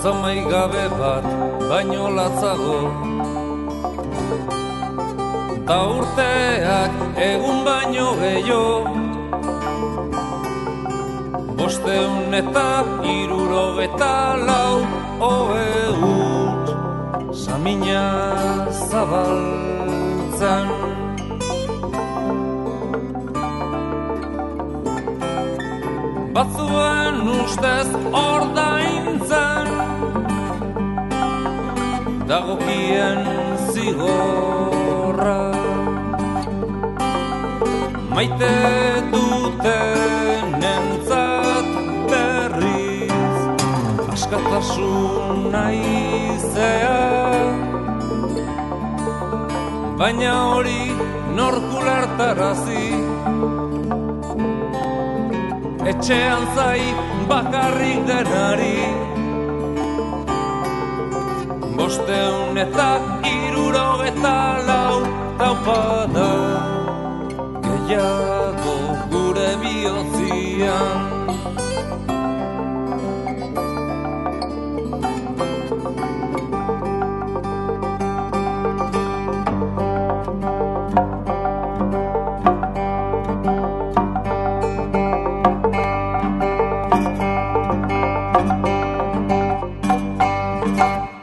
Otza gabe bat, baino latzago. Ta urteak egun baino gehiago. Bosteun eta iruro eta lau Oe ut Samina zabaltzen Batzuen ustez ordaintzen Dagokien zigorra Maite duten entzat berriz Askatasun naizea Baina hori norkulartarazi etxean zai bakarrik denari Bosteun eta dago gure bihotzian Thank